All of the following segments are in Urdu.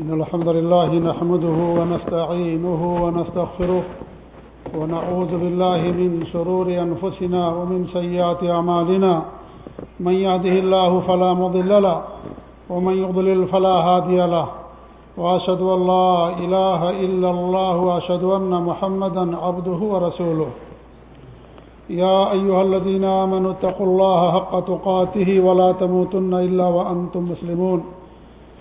إن الحمد لله نحمده ونستعينه ونستغفره ونعوذ بالله من شرور أنفسنا ومن سيئات أعمالنا. من يهده الله فلا مضل له ومن يضلل فلا هادي له. وأشهد أن لا إله إلا الله وأشهد أن محمدا عبده ورسوله. يا أيها الذين آمنوا اتقوا الله حق تقاته ولا تموتن إلا وأنتم مسلمون.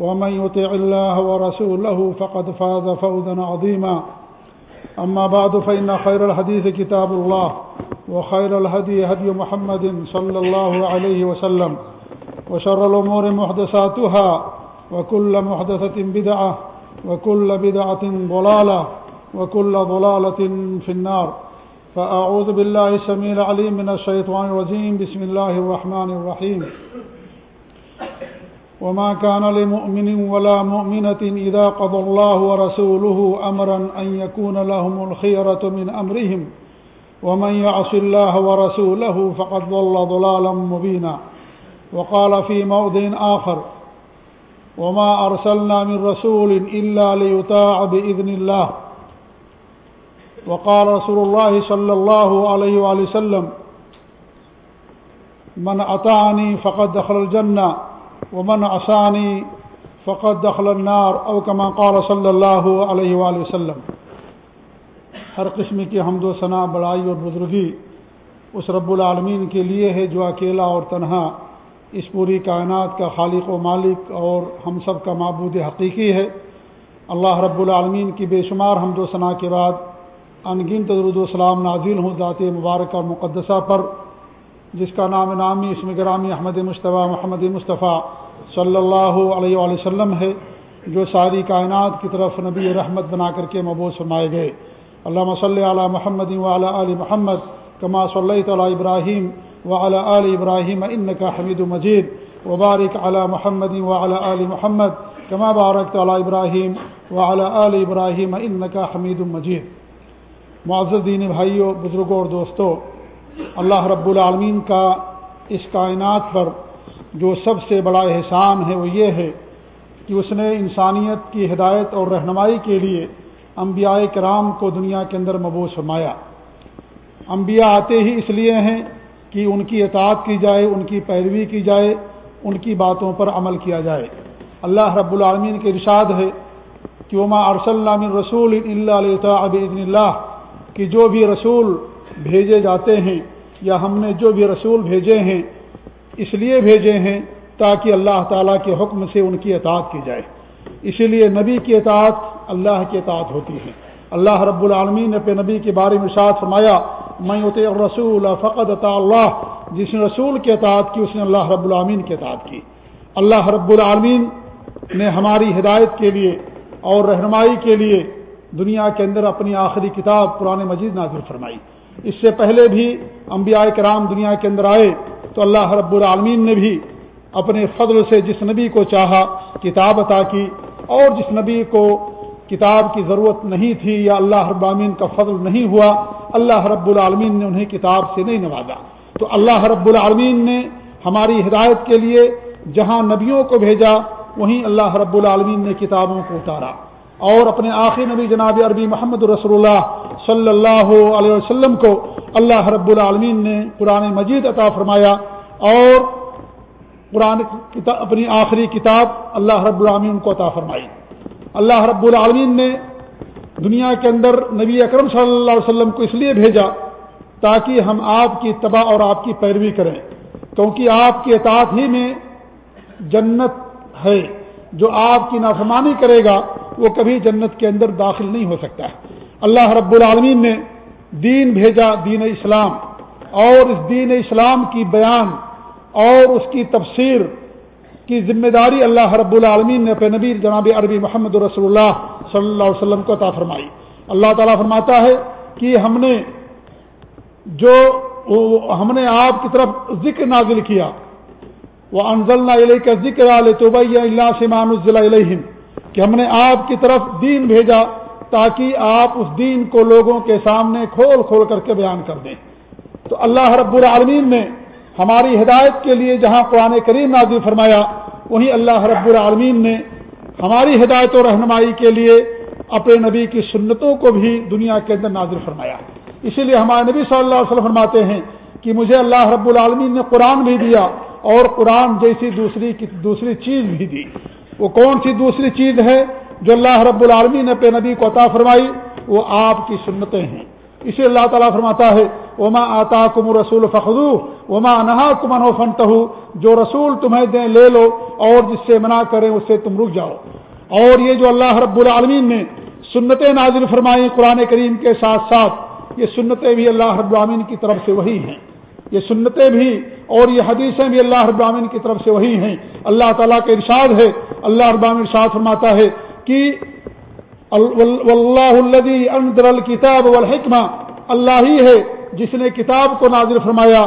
ومن يطع الله ورسوله فقد فاز فوزا عظيما. أما بعد، فإن خير الحديث كتاب الله، وخير الهدي هدي محمد صلى الله عليه وسلم، وشر الأمور محدثاتها، وكل محدثة بدعة، وكل بدعة ضلالة، وكل ضلالة في النار. فأعوذ بالله السميع العليم من الشيطان الرجيم. بسم الله الرحمن الرحيم. وما كان لمؤمن ولا مؤمنة إذا قضى الله ورسوله أمرا أن يكون لهم الخيرة من أمرهم ومن يعص الله ورسوله فقد ضل ضلالا مبينا وقال في موضع آخر وما أرسلنا من رسول إلا ليطاع بإذن الله وقال رسول الله صلى الله عليه وآله وسلم من أطاعني فقد دخل الجنة ومن عصاني فقد دخل النار او كما قال صلی اللہ علیہ وآلہ وسلم۔ ہر قسم کی حمد و ثناء بڑائی اور بزرگی اس رب العالمین کے لیے ہے جو اکیلا اور تنہا۔ اس پوری کائنات کا خالق و مالک اور ہم سب کا معبود حقیقی ہے۔ اللہ رب العالمین کی بے شمار حمد و ثناء کے بعد انگن تدرد السلام نازل ہوں ذات مبارکہ مقدسہ پر، جس کا نام نامی اسم گرامی احمد مشتبہ محمد مصطفیٰ صلی اللہ علیہ وآلہ وسلم ہے، جو ساری کائنات کی طرف نبی رحمت بنا کر کے مبوض فرمائے گئے۔ علامہ صلی علی محمد وعلی علی محمد کما صلی تعالیٰ ابراہیم وعلی علی ابراہیم ان کا حمید مجید۔ وبارک علی محمد وعلی علی محمد کما بارک تعالیٰ ابراہیم وعلی علی ابراہیم ان کا حمید مجید۔ معزز دین بھائیوں بزرگوں اور دوستوں، اللہ رب العالمین کا اس کائنات پر جو سب سے بڑا احسان ہے وہ یہ ہے کہ اس نے انسانیت کی ہدایت اور رہنمائی کے لیے انبیاء کرام کو دنیا کے اندر مبوس فرمایا۔ انبیاء آتے ہی اس لیے ہیں کہ ان کی اطاعت کی جائے، ان کی پیروی کی جائے، ان کی باتوں پر عمل کیا جائے۔ اللہ رب العالمین کے ارشاد ہے کہ وما ارسل رسول اللہ علیہ اللہ کہ جو بھی رسول بھیجے جاتے ہیں یا ہم نے جو بھی رسول بھیجے ہیں اس لیے بھیجے ہیں تاکہ اللہ تعالیٰ کے حکم سے ان کی اطاعت کی جائے۔ اسی لیے نبی کی اطاعت اللہ کی اطاعت ہوتی ہے۔ اللہ رب العالمین نے اپنے نبی کے بارے میں شاد فرمایا میں رسول فقط اطاع اللہ جس نے رسول کی اطاعت کی، اس نے اللہ رب العالمین کی اطاعت کی۔ اللہ رب العالمین نے ہماری ہدایت کے لیے اور رہنمائی کے لیے دنیا کے اندر اپنی آخری کتاب قرآن مجید نازل فرمائی۔ اس سے پہلے بھی انبیاء کرام دنیا کے اندر آئے۔ تو اللہ رب العالمین نے بھی اپنے فضل سے جس نبی کو چاہا کتاب عطا کی اور جس نبی کو کتاب کی ضرورت نہیں تھی یا اللہ رب العالمین کا فضل نہیں ہوا، اللہ رب العالمین نے انہیں کتاب سے نہیں نوازا۔ تو اللہ رب العالمین نے ہماری ہدایت کے لیے جہاں نبیوں کو بھیجا، وہیں اللہ رب العالمین نے کتابوں کو اتارا۔ اور اپنے آخری نبی جناب عربی محمد رسول اللہ صلی اللہ علیہ وسلم کو اللہ رب العالمین نے قرآن مجید عطا فرمایا اور قرآن اپنی آخری کتاب اللہ رب العالمین کو عطا فرمائی۔ اللہ رب العالمین نے دنیا کے اندر نبی اکرم صلی اللہ علیہ وسلم کو اس لیے بھیجا تاکہ ہم آپ کی تباہ اور آپ کی پیروی کریں۔ کیونکہ آپ کی اطاعت ہی میں جنت ہے۔ جو آپ کی نافرمانی کرے گا وہ کبھی جنت کے اندر داخل نہیں ہو سکتا۔ ہے اللہ رب العالمین نے دین بھیجا دین اسلام، اور اس دین اسلام کی بیان اور اس کی تفسیر کی ذمہ داری اللہ رب العالمین نے اپنے نبی جناب عربی محمد رسول اللہ صلی اللہ علیہ وسلم کو عطا فرمائی۔ اللہ تعالیٰ فرماتا ہے کہ ہم نے جو ہم نے آپ کی طرف ذکر نازل کیا۔ وہ انزل علیہ کا ذکر علیہ تو اللہ سمان علیہم کہ ہم نے آپ کی طرف دین بھیجا۔ تاکہ آپ اس دین کو لوگوں کے سامنے کھول کھول کر کے بیان کر دیں۔ تو اللہ رب العالمین نے ہماری ہدایت کے لیے جہاں قرآن کریم نازل فرمایا وہیں اللہ رب العالمین نے ہماری ہدایت و رہنمائی کے لیے اپنے نبی کی سنتوں کو بھی دنیا کے اندر نازل فرمایا۔ اسی لیے ہمارے نبی صلی اللہ علیہ وسلم فرماتے ہیں کہ مجھے اللہ رب العالمین نے قرآن بھی دیا اور قرآن جیسی دوسری دوسری چیز بھی دی۔ وہ کون سی دوسری چیز ہے؟ جو اللہ رب العالمین نے پہ نبی کو عطا فرمائی، وہ آپ کی سنتیں ہیں۔ اسی اللہ تعالیٰ فرماتا ہے، وما آتا کم رسول فخو وما نہا کمن و فنٹ جو رسول تمہیں دیں، لے لو، اور جس سے منع کریں، اس سے تم رک جاؤ۔ اور یہ جو اللہ رب العالمین نے سنتیں نازل فرمائی قرآن کریم کے ساتھ ساتھ، یہ سنتیں بھی اللہ رب العالمین کی طرف سے وہی ہیں۔ یہ سنتیں بھی اور یہ حدیثیں بھی اللہ رب العالمین کی طرف سے وہی ہیں۔ اللہ تعالیٰ کا ارشاد ہے، اللہ رب العالمین ارشاد فرماتا ہے کہ اللہ اندر الکتاب والحکمہ، اللہ ہی ہے جس نے کتاب کو نازل فرمایا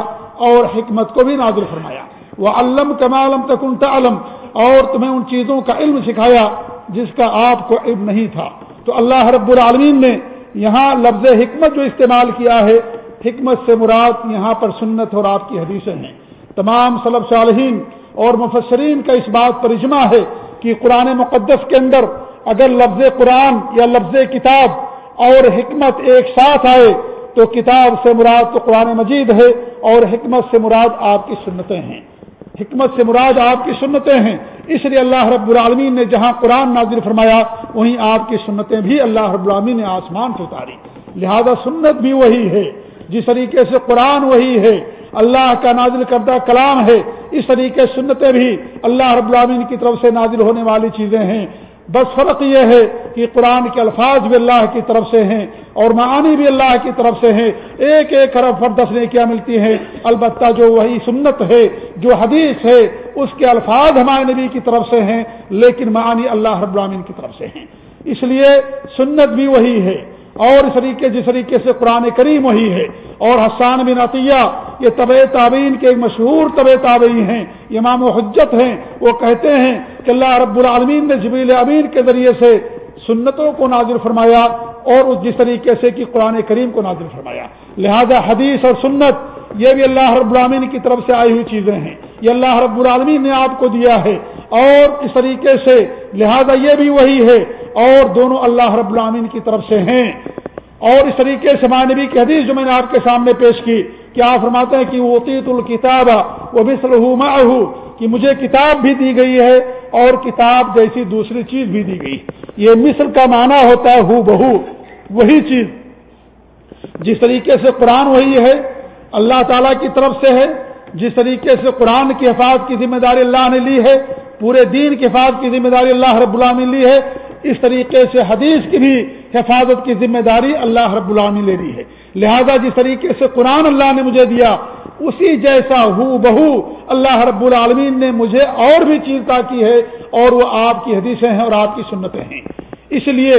اور حکمت کو بھی نازل فرمایا۔ وہ علم کمالم تکن تعلم، اور تمہیں ان چیزوں کا علم سکھایا جس کا آپ کو علم نہیں تھا۔ تو اللہ رب العالمین نے یہاں لفظ حکمت جو استعمال کیا ہے، حکمت سے مراد یہاں پر سنت اور آپ کی حدیثیں ہیں۔ تمام صلب صالحین اور مفسرین کا اس بات پر اجماع ہے کہ قرآن مقدس کے اندر اگر لفظ قرآن یا لفظ کتاب اور حکمت ایک ساتھ آئے تو کتاب سے مراد تو قرآن مجید ہے اور حکمت سے مراد آپ کی سنتیں ہیں۔ حکمت سے مراد آپ کی سنتیں ہیں۔ اس لیے اللہ رب العالمین نے جہاں قرآن نازل فرمایا، وہیں آپ کی سنتیں بھی اللہ رب العالمین نے آسمان سے اتاری۔ لہذا سنت بھی وہی ہے۔ جس طریقے سے قرآن وہی ہے، اللہ کا نازل کردہ کلام ہے، اس طریقے سنتیں بھی اللہ رب العالمین کی طرف سے نازل ہونے والی چیزیں ہیں۔ بس فرق یہ ہے کہ قرآن کے الفاظ بھی اللہ کی طرف سے ہیں اور معانی بھی اللہ کی طرف سے ہیں۔ ایک ایک حرف پر دس نے کیا ملتی ہیں۔ البتہ جو وہی سنت ہے، جو حدیث ہے، اس کے الفاظ ہمارے نبی کی طرف سے ہیں، لیکن معانی اللہ رب العالمین کی طرف سے ہیں۔ اس لیے سنت بھی وہی ہے۔ اور اس طریقے، جس طریقے سے قرآن کریم وہی ہے۔ اور حسان بن عطیہ، یہ طب تعبین کے ایک مشہور طب تابعی ہیں۔ امام و حجت ہیں۔ وہ کہتے ہیں کہ اللہ رب العالمین نے جبیل امین کے ذریعے سے سنتوں کو نازل فرمایا اور جس طریقے سے کہ قرآن کریم کو نازل فرمایا۔ لہذا حدیث اور سنت یہ بھی اللہ رب العالمین کی طرف سے آئی ہوئی چیزیں ہیں۔ یہ اللہ رب العالمین نے آپ کو دیا ہے اور اس طریقے سے لہذا یہ بھی وہی ہے اور دونوں اللہ رب العالمین کی طرف سے ہیں۔ اور اس طریقے سے نبی کی حدیث جو میں نے آپ کے سامنے پیش کی کہ آپ فرماتے ہیں کہ وہ تیت الکتاب وہ بھی کہ مجھے کتاب بھی دی گئی ہے اور کتاب جیسی دوسری چیز بھی دی گئی۔ یہ مصر کا معنی ہوتا ہے ہو بہو وہی چیز۔ جس طریقے سے قرآن وہی ہے، اللہ تعالی کی طرف سے ہے۔ جس طریقے سے قرآن کی حفاظت کی ذمہ داری اللہ نے لی ہے، پورے دین کی حفاظت کی ذمہ داری اللہ رب اللہ نے لی ہے۔ اس طریقے سے حدیث کی بھی حفاظت کی ذمہ داری اللہ رب العالمین لے لی ہے۔ لہذا جس طریقے سے قرآن اللہ نے مجھے دیا اسی جیسا ہو بہو، اللہ رب العالمین نے مجھے اور بھی چیزتا کی ہے اور وہ آپ کی حدیثیں ہیں اور آپ کی سنتیں ہیں۔ اس لیے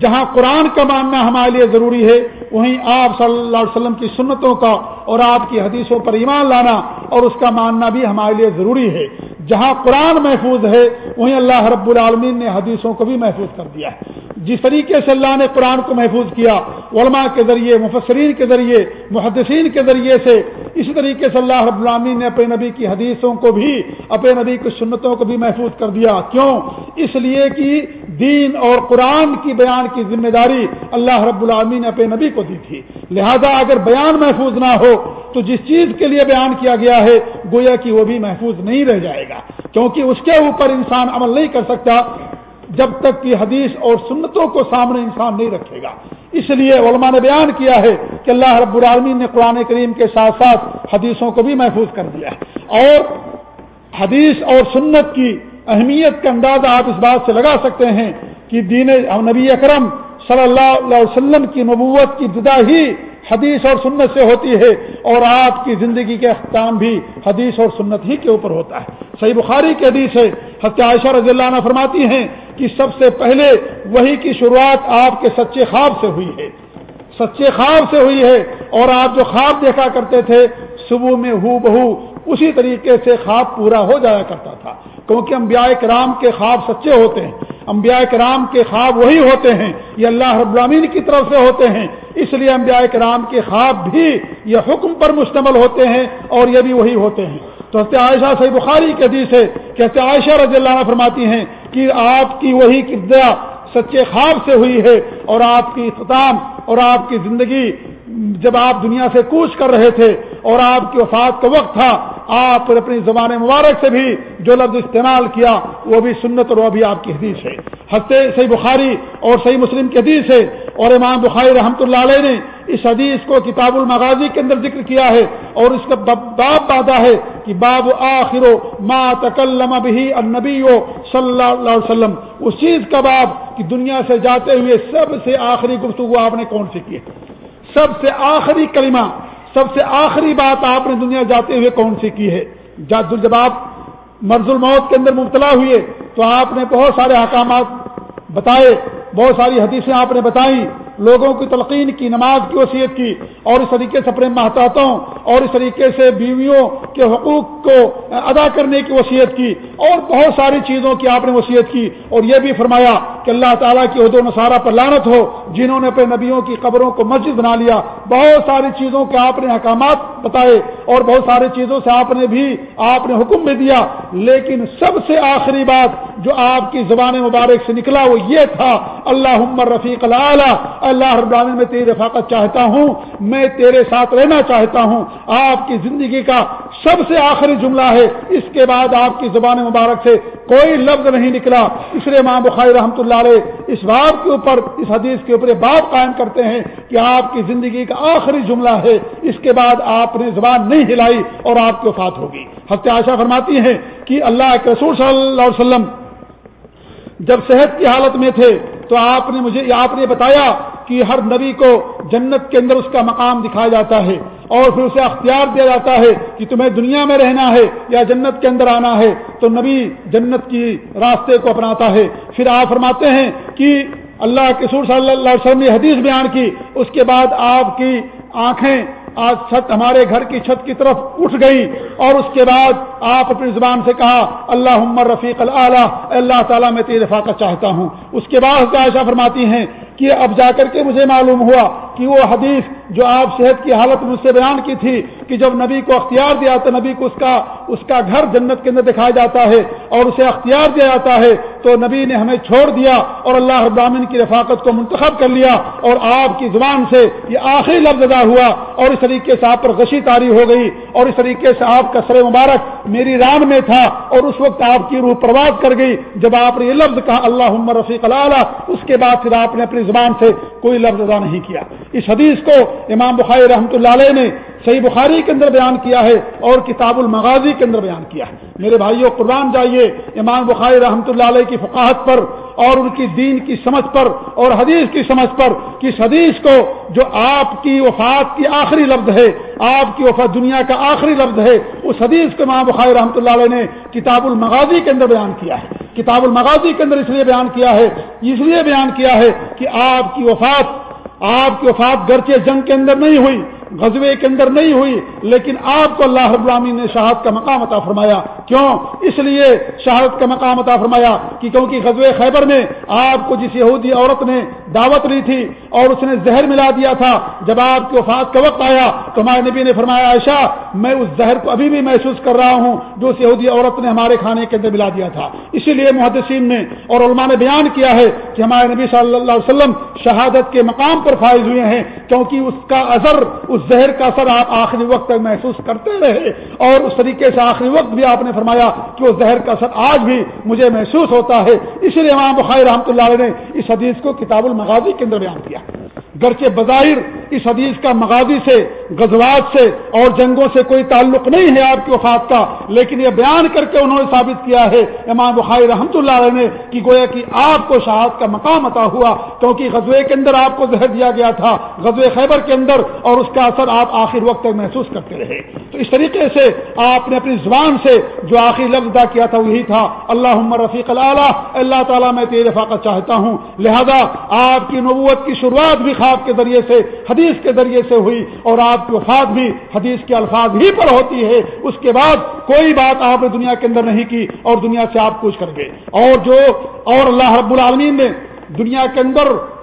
جہاں قرآن کا ماننا ہمارے لیے ضروری ہے، وہیں آپ صلی اللہ علیہ وسلم کی سنتوں کا اور آپ کی حدیثوں پر ایمان لانا اور اس کا ماننا بھی ہمارے لیے ضروری ہے۔ جہاں قرآن محفوظ ہے، وہیں اللہ رب العالمین نے حدیثوں کو بھی محفوظ کر دیا ہے۔ جس طریقے سے اللہ نے قرآن کو محفوظ کیا، علماء کے ذریعے، مفسرین کے ذریعے، محدثین کے ذریعے سے اسی طریقے سے اللہ رب العالمین نے اپنے نبی کی حدیثوں کو بھی، اپنے نبی کی سنتوں کو بھی محفوظ کر دیا۔ کیوں؟ اس لیے کہ دین اور قرآن کی بیان کی ذمہ داری اللہ رب العالمین نے اپنے نبی کو دی تھی۔ لہذا اگر بیان محفوظ نہ ہو، تو جس چیز کے لیے بیان کیا گیا ہے، گویا کہ وہ بھی محفوظ نہیں رہ جائے گا۔ کیونکہ اس کے اوپر انسان عمل نہیں کر سکتا۔ جب تک کہ حدیث اور سنتوں کو سامنے انسان نہیں رکھے گا۔ اس لیے علماء نے بیان کیا ہے کہ اللہ رب العالمین نے قرآن کریم کے ساتھ ساتھ حدیثوں کو بھی محفوظ کر دیا ہے۔ اور حدیث اور سنت کی اہمیت کا اندازہ آپ اس بات سے لگا سکتے ہیں کہ دین نبی اکرم صلی اللہ علیہ وسلم کی نبوت کی ابتدا ہی حدیث اور سنت سے ہوتی ہے اور آپ کی زندگی کے اختتام بھی حدیث اور سنت ہی کے اوپر ہوتا ہے۔ صحیح بخاری کی حدیث ہے عائشہ رضی اللہ عنہ فرماتی ہیں کہ سب سے پہلے وہی کی شروعات آپ کے سچے خواب سے ہوئی ہے۔ سچے خواب سے ہوئی ہے اور آپ جو خواب دیکھا کرتے تھے، صبح میں ہو بہو اسی طریقے سے خواب پورا ہو جایا کرتا تھا۔ کیونکہ انبیاء کرام کے خواب سچے ہوتے ہیں۔ انبیاء کرام کے خواب وہی ہوتے ہیں، یہ اللہ رب العالمین کی طرف سے ہوتے ہیں۔ اس لیے انبیاء کرام کے خواب بھی یہ حکم پر مشتمل ہوتے ہیں اور یہ بھی وہی ہوتے ہیں۔ تو حضرت عائشہ صحیح بخاری کے حدیث ہے کہ حضرت عائشہ رضی اللہ عنہ فرماتی ہیں کہ آپ کی وہی کردیا سچے خواب سے ہوئی ہے اور آپ کی اختتام اور آپ کی زندگی جب آپ دنیا سے کوچ کر رہے تھے اور آپ کی وفات کا وقت تھا، آپ نے اپنی زبان مبارک سے بھی جو لفظ استعمال کیا، وہ بھی سنت اور وہ بھی آپ کی حدیث ہے۔ ہفتے صحیح بخاری اور صحیح مسلم کی حدیث ہے اور امام بخاری رحمۃ اللہ علیہ نے اس حدیث کو کتاب المغازی کے اندر ذکر کیا ہے اور اس کا باب بادا ہے کہ باب آخر ما تکلم بھی النبی صلی اللہ علیہ وسلم۔ اس چیز کا باب کہ دنیا سے جاتے ہوئے سب سے آخری گفتگو آپ نے کون سی کی ہے؟ سب سے آخری کلمہ، سب سے آخری بات آپ نے دنیا جاتے ہوئے کون سی کی ہے؟ جب آپ مرض الموت کے اندر مبتلا ہوئے تو آپ نے بہت سارے احکامات بتائے، بہت ساری حدیثیں آپ نے بتائیں۔ لوگوں کی تلقین کی، نماز کی وصیت کی۔ اور اس طریقے سے اپنے محتاطوں اور اس طریقے سے بیویوں کے حقوق کو ادا کرنے کی وصیت کی۔ اور بہت ساری چیزوں کی آپ نے وصیت کی۔ اور یہ بھی فرمایا کہ اللہ تعالیٰ کی عہد و نصارہ پر لانت ہو، جنہوں نے اپنے نبیوں کی قبروں کو مسجد بنا لیا۔ بہت ساری چیزوں کے آپ نے احکامات بتائے۔ اور بہت ساری چیزوں سے آپ نے بھی آپ نے حکم بھی دیا۔ لیکن سب سے آخری بات جو آپ کی زبان مبارک سے نکلا وہ یہ تھا اللہ عمر رفیق اللہ اللہ رب العالمین میں تیری رفاقت چاہتا ہوں، میں تیرے ساتھ رہنا چاہتا ہوں۔ آپ کی زندگی کا سب سے آخری جملہ ہے۔ اس کے بعد آپ کی زبان مبارک سے کوئی لفظ نہیں نکلا۔ اس لیے ماں بخاری رحمۃ اللہ علیہ اس باب کے اوپر، اس حدیث کے اوپر باب قائم کرتے ہیں کہ آپ کی زندگی کا آخری جملہ ہے۔ اس کے بعد آپ نے زبان نہیں ہلائی اور آپ کی وفات ہوگی۔ ہفتے آشا فرماتی ہیں کہ اللہ کے رسول صلی اللہ علیہ وسلم جب صحت کی حالت میں تھے تو آپ نے مجھے، آپ نے بتایا کہ ہر نبی کو جنت کے اندر اس کا مقام دکھایا جاتا ہے اور پھر اسے اختیار دیا جاتا ہے کہ تمہیں دنیا میں رہنا ہے یا جنت کے اندر آنا ہے، تو نبی جنت کی راستے کو اپناتا ہے۔ پھر آپ فرماتے ہیں کہ اللہ کے سور صلی اللہ علیہ وسلم نے حدیث بیان کی، اس کے بعد آپ کی آنکھیں آج چھت ہمارے گھر کی چھت کی طرف اٹھ گئی اور اس کے بعد آپ اپنی زبان سے کہا اللہ عمر رفیق اللہ اللہ تعالیٰ میں تیرے رفاقت چاہتا ہوں۔ اس کے بعد عائشہ فرماتی ہیں کہ اب جا کر کے مجھے معلوم ہوا کہ وہ حدیث جو آپ صحت کی حالت مجھ سے بیان کی تھی کہ جب نبی کو اختیار دیا تو نبی کو اس کا اس کا گھر جنت کے اندر دکھایا جاتا ہے اور اسے اختیار دیا جاتا ہے تو نبی نے ہمیں چھوڑ دیا اور اللہ ابامن کی رفاقت کو منتخب کر لیا اور آپ کی زبان سے یہ آخری لفظ ادا ہوا اور اس طریقے سے آپ پر غشی تاری ہو گئی اور اس طریقے سے آپ کا سر مبارک میری ران میں تھا اور اس وقت آپ کی روح پرواز کر گئی جب آپ نے یہ لفظ کہا اللہ عمر رفیق اللہ اس کے بعد پھر آپ نے اپنی زبان سے کوئی لفظ ادا نہیں کیا۔ اس حدیث کو امام بخاری رحمۃ اللہ علیہ نے صحیح بخاری کے اندر بیان کیا ہے اور کتاب المغازی کے اندر بیان کیا ہے۔ میرے بھائیوں قربان جائیے امام بخاری رحمۃ اللہ علیہ کی فقاہت پر اور ان کی دین کی سمجھ پر اور حدیث کی سمجھ پر کہ اس حدیث کو جو آپ کی وفات کی آخری لفظ ہے، آپ کی وفات دنیا کا آخری لفظ ہے، اس حدیث کو امام بخاری رحمۃ اللہ علیہ نے کتاب المغازی کے اندر بیان کیا ہے۔ کتاب المغازی کے اندر اس لیے بیان کیا ہے، اس لیے بیان کیا ہے کہ آپ کی وفات، آپ کی وفات گھر کے جنگ کے اندر نہیں ہوئی غزوے کے اندر نہیں ہوئی، لیکن آپ کو اللہ رب العالمین نے شہادت کا مقام عطا فرمایا۔ کیوں؟ اس لیے شہادت کا مقام عطا فرمایا کہ کیونکہ غزوے خیبر میں آپ کو جس یہودی عورت نے دعوت لی تھی اور اس نے زہر ملا دیا تھا، جب آپ کی وفات کا وقت آیا تو ہمارے نبی نے فرمایا، عائشہ، میں اس زہر کو ابھی بھی محسوس کر رہا ہوں جو اس یہودی عورت نے ہمارے کھانے کے اندر ملا دیا تھا۔ اسی لیے محدثین نے اور علماء نے بیان کیا ہے کہ ہمارے نبی صلی اللہ علیہ وسلم شہادت کے مقام پر فائز ہوئے ہیں، کیونکہ اس کا اثر، اس زہر کا اثر آپ آخری وقت تک محسوس کرتے رہے اور اس طریقے سے آخری وقت بھی آپ نے فرمایا کہ وہ زہر کا اثر آج بھی مجھے محسوس ہوتا ہے۔ اس لیے امام بخاری رحمۃ اللہ علیہ نے اس حدیث کو کتاب المغازی کے اندر بیان کیا۔ گرچہ بظاہر اس حدیث کا مغازی سے، غزوات سے اور جنگوں سے کوئی تعلق نہیں ہے آپ کی وفات کا، لیکن یہ بیان کر کے انہوں نے ثابت کیا ہے، امام بخاری رحمۃ اللہ علیہ نے کہ گویا کہ آپ کو شہاد کا مقام عطا ہوا، کیونکہ غزوے کے اندر آپ کو زہر دیا گیا تھا، غزوے خیبر کے اندر اور اس کا اثر آپ آخر وقت تک محسوس کرتے رہے۔ تو اس طریقے سے آپ نے اپنی زبان سے جو آخری لفظ ادا کیا تھا وہی تھا اللہ رفیق اللہ اللہ تعالیٰ میں تیرے فاقت چاہتا ہوں۔ لہذا آپ کی نبوت کی شروعات بھی خواب کے ذریعے سے، حدیث کے ذریعے سے ہوئی اور آپ کی وفات بھی حدیث کے الفاظ ہی پر ہوتی ہے، اس کے بعد کوئی بات آپ نے دنیا کے اندر نہیں کی اور دنیا سے آپ کچھ کر گئے۔ اور جو اور اللہ رب العالمین نے دنیا کے اندر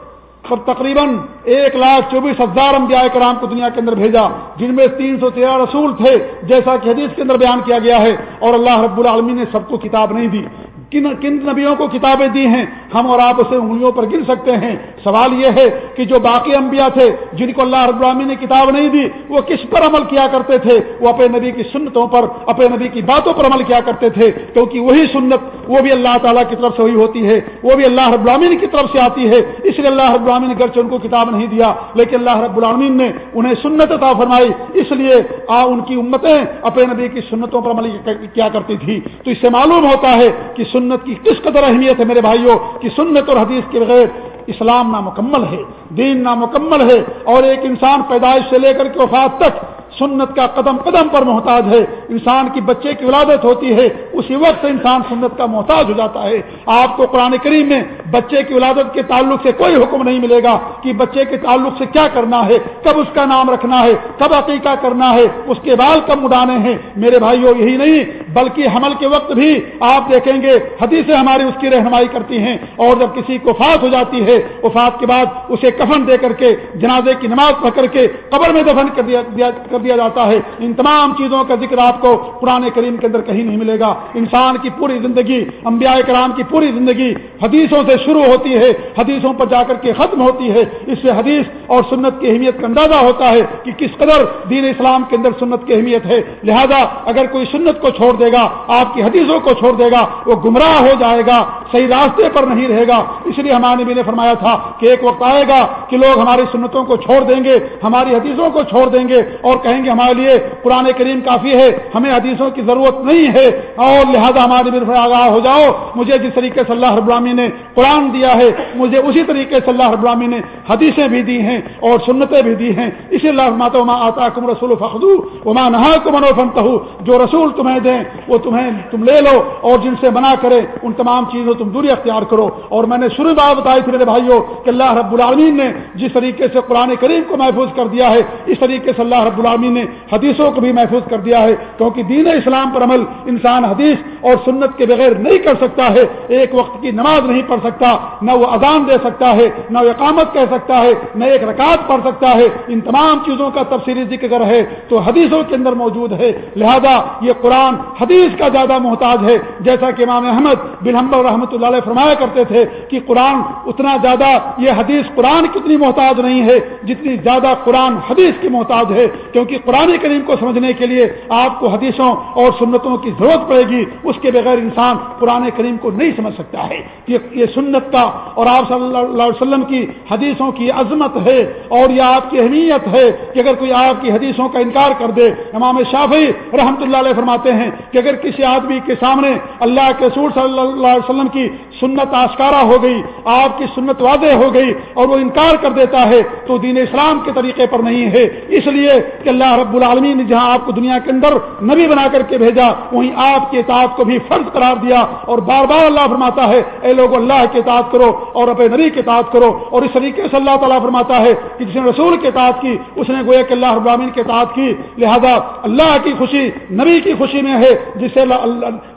تقریباً ایک لاکھ چوبیس ہزار انبیاء کرام کو دنیا کے اندر بھیجا، جن میں تین سو تیرہ رسول تھے، جیسا کہ حدیث کے اندر بیان کیا گیا ہے۔ اور اللہ رب العالمین نے سب کو کتاب نہیں دی۔ کن کن نبیوں کو کتابیں دی ہیں؟ ہم اور آپ اسے انگلیوں پر گر سکتے ہیں۔ سوال یہ ہے کہ جو باقی انبیاء تھے، جن کو اللہ رب العالمین نے کتاب نہیں دی، وہ کس پر عمل کیا کرتے تھے؟ وہ اپنے نبی کی سنتوں پر، اپنے نبی کی باتوں پر عمل کیا کرتے تھے۔ کیونکہ وہی سنت، وہ بھی اللہ تعالیٰ کی طرف سے وہی ہوتی ہے۔ وہ بھی اللہ رب العالمین کی طرف سے آتی ہے۔ اس لیے اللہ رب العالمین نے گرچہ ان کو کتاب نہیں دیا، لیکن اللہ رب العالمین نے انہیں سنت عطا فرمائی۔ اس لیے آ ان کی امتیں اپنے نبی کی سنتوں پر عمل کیا کرتی تھی تو اس سے معلوم ہوتا ہے کہ سنت کی کس قدر اہمیت ہے میرے بھائیوں کی سنت اور حدیث کے بغیر اسلام نامکمل ہے، دین نامکمل ہے، اور ایک انسان پیدائش سے لے کر کے وفات تک سنت کا قدم قدم پر محتاج ہے۔ انسان کی بچے کی ولادت ہوتی ہے، اسی وقت سے انسان سنت کا محتاج ہو جاتا ہے۔ آپ کو قرآن کریم میں بچے کی ولادت کے تعلق سے کوئی حکم نہیں ملے گا کہ بچے کے تعلق سے کیا کرنا ہے، کب اس کا نام رکھنا ہے، کب عقیقہ کرنا ہے۔ اس کے بال کب اڑانے ہیں؟ میرے بھائیوں، یہی نہیں، بلکہ حمل کے وقت بھی آپ دیکھیں گے، حدیثیں ہماری اس کی رہنمائی کرتی ہیں، اور جب کسی کو فات ہو جاتی ہے وفات کے بعد اسے کفن دے کر کے، جنازے کی نماز پڑھ کر کے قبر میں دفن کر دیا دیا جاتا ہے۔ ان تمام چیزوں کا ذکر آپ کو پرانے کریم کے اندر کہیں نہیں ملے گا۔ انسان کی پوری زندگی، انبیاء کرام کی پوری زندگی حدیثوں سے شروع ہوتی ہے، حدیثوں پر جا کر کے ختم ہوتی ہے۔ اس سے حدیث اور سنت کی اہمیت کا اندازہ ہوتا ہے کہ کس قدر دین اسلام کے اندر سنت کی اہمیت ہے۔ لہذا اگر کوئی سنت کو چھوڑ دے گا، آپ کی حدیثوں کو چھوڑ دے گا، وہ گمراہ ہو جائے گا، صحیح راستے پر نہیں رہے گا۔ اس لیے ہمارے نبی نے فرمایا فرمایا تھا کہ ایک وقت آئے گا کہ لوگ ہماری سنتوں کو چھوڑ دیں گے، ہماری حدیثوں کو چھوڑ دیں گے اور کہیں گے ہمارے لیے قرآن کریم کافی ہے، ہمیں حدیثوں کی ضرورت نہیں ہے، اور لہذا ہمارے آگاہ ہو جاؤ۔ مجھے جس طریقے سے اللہ ابرامی نے قرآن دیا ہے، مجھے اسی طریقے سے اللہ ابرامی نے حدیثیں بھی دی ہیں اور سنتیں بھی دی ہیں۔ اسی اللہ ماتا آتا کم رسول فخو اما نہا کمن فنت جو رسول تمہیں دیں، وہ تمہیں تم لے لو، اور جن سے منع کرے، ان تمام چیزوں تم دوری اختیار کرو۔ اور میں نے شروع بات بتائی تھی، میرے بھائیوں کہ اللہ رب العالمین نے جس طریقے سے قرآن کریم کو محفوظ کر دیا ہے، اس طریقے سے اللہ رب العالمین نے حدیثوں کو بھی محفوظ کر دیا ہے، کیونکہ دین اسلام پر عمل انسان حدیث اور سنت کے بغیر نہیں کر سکتا ہے، ایک وقت کی نماز نہیں پڑھ سکتا، نہ وہ اذان دے سکتا ہے، نہ وہ اقامت کہہ سکتا ہے، نہ ایک رکعت پڑھ سکتا ہے۔ ان تمام چیزوں کا تفصیلی ذکر ہے، تو حدیثوں کے اندر موجود ہے۔ لہذا یہ قرآن حدیث کا زیادہ محتاج ہے۔ جیسا کہ امام احمد بن حمبر رحمۃ اللہ علیہ فرمایا کرتے تھے کہ قرآن اتنا زیادہ یہ حدیث قرآن کی اتنی محتاج نہیں ہے جتنی زیادہ قرآن حدیث کی محتاج ہے، کیونکہ قرآن کریم کو سمجھنے کے لیے آپ کو حدیثوں اور سنتوں کی ضرورت پڑے گی، اس کے بغیر انسان قرآن کریم کو نہیں سمجھ سکتا ہے۔ یہ سنت کا اور آپ صلی اللہ علیہ وسلم کی حدیثوں کی عظمت ہے اور یہ آپ کی اہمیت ہے کہ اگر کوئی آپ کی حدیثوں کا انکار کر دے۔ امام شافی رحمۃ اللہ علیہ فرماتے ہیں کہ اگر کسی آدمی کے سامنے اللہ کے سور صلی اللہ علیہ وسلم کی سنت آشکارا ہو گئی، آپ کی سنت حکمت واضح ہو گئی اور وہ انکار کر دیتا ہے، تو دین اسلام کے طریقے پر نہیں ہے۔ اس لیے کہ اللہ رب العالمین نے جہاں آپ کو دنیا کے اندر نبی بنا کر کے بھیجا، وہیں آپ کے اطاعت کو بھی فرض قرار دیا۔ اور بار بار اللہ فرماتا ہے، اے لوگ اللہ کے اطاعت کرو اور اپنے نبی کے اطاعت کرو۔ اور اس طریقے سے اللہ تعالیٰ فرماتا ہے کہ جس نے رسول کے اطاعت کی، اس نے گویا کہ اللہ ابراہین کے اطاعت کی۔ لہذا اللہ کی خوشی نبی کی خوشی میں ہے، جس سے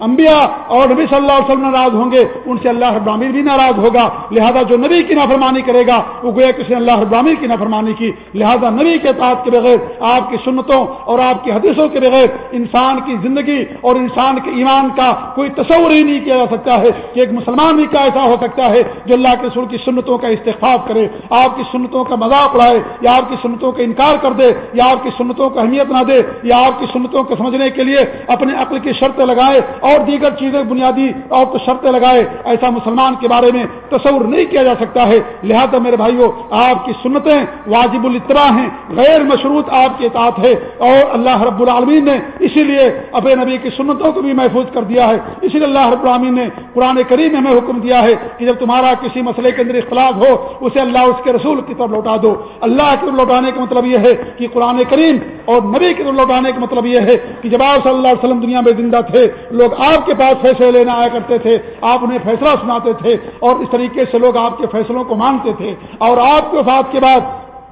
انبیاء اور نبی صلی اللہ علیہ وسلم ناراض ہوں گے، ان سے اللہ ابراہین بھی ناراض ہوگا۔ لہذا جو نبی کی نافرمانی کرے گا، وہ گویا کسی نے اللہ ابراہین کی نافرمانی کی۔ لہذا نبی کے اطاعت کے بغیر، آپ کی سنتوں اور آپ کی حدیثوں کے بغیر انسان کی زندگی اور انسان کے ایمان کا کوئی تصور ہی نہیں کیا جا سکتا ہے۔ کہ ایک مسلمان بھی کا ایسا ہو سکتا ہے جو اللہ کے سر کی سنتوں کا استخاب کرے، آپ کی سنتوں کا مذاق اڑائے، یا آپ کی سنتوں کا انکار کر دے، یا آپ کی سنتوں کو اہمیت نہ دے، یا آپ کی سنتوں کو سمجھنے کے لیے اپنے عقل کی شرطیں لگائے اور دیگر چیزیں بنیادی اور شرطیں لگائے۔ ایسا مسلمان کے بارے میں تصور نہیں کیا جا سکتا ہے۔ لہذا میرے بھائیوں آپ کی سنتیں واجب الطرا ہیں، غیر مشروط آپ کے اطاعت ہے۔ اور اللہ رب العالمین نے اسی لیے اپنے نبی کی سنتوں کو بھی محفوظ کر دیا ہے۔ اسی لیے اللہ رب العالمین نے قرآن کریم میں ہمیں حکم دیا ہے کہ جب تمہارا کسی مسئلے کے اندر اختلاف ہو، اسے اللہ، اس کے رسول کی طرف لوٹا دو۔ اللہ کی طرف لوٹانے کا مطلب یہ ہے کہ قرآن کریم اور نبی کی طرف لوٹانے کا مطلب یہ ہے کہ جب آپ صلی اللہ علیہ وسلم دنیا میں زندہ تھے، لوگ آپ کے پاس فیصلے لینا آیا کرتے تھے، آپ انہیں فیصلہ سناتے تھے اور اس طریقے سے لوگ آپ کے فیصلوں کو مانتے تھے اور آپ کے وفات کے بعد،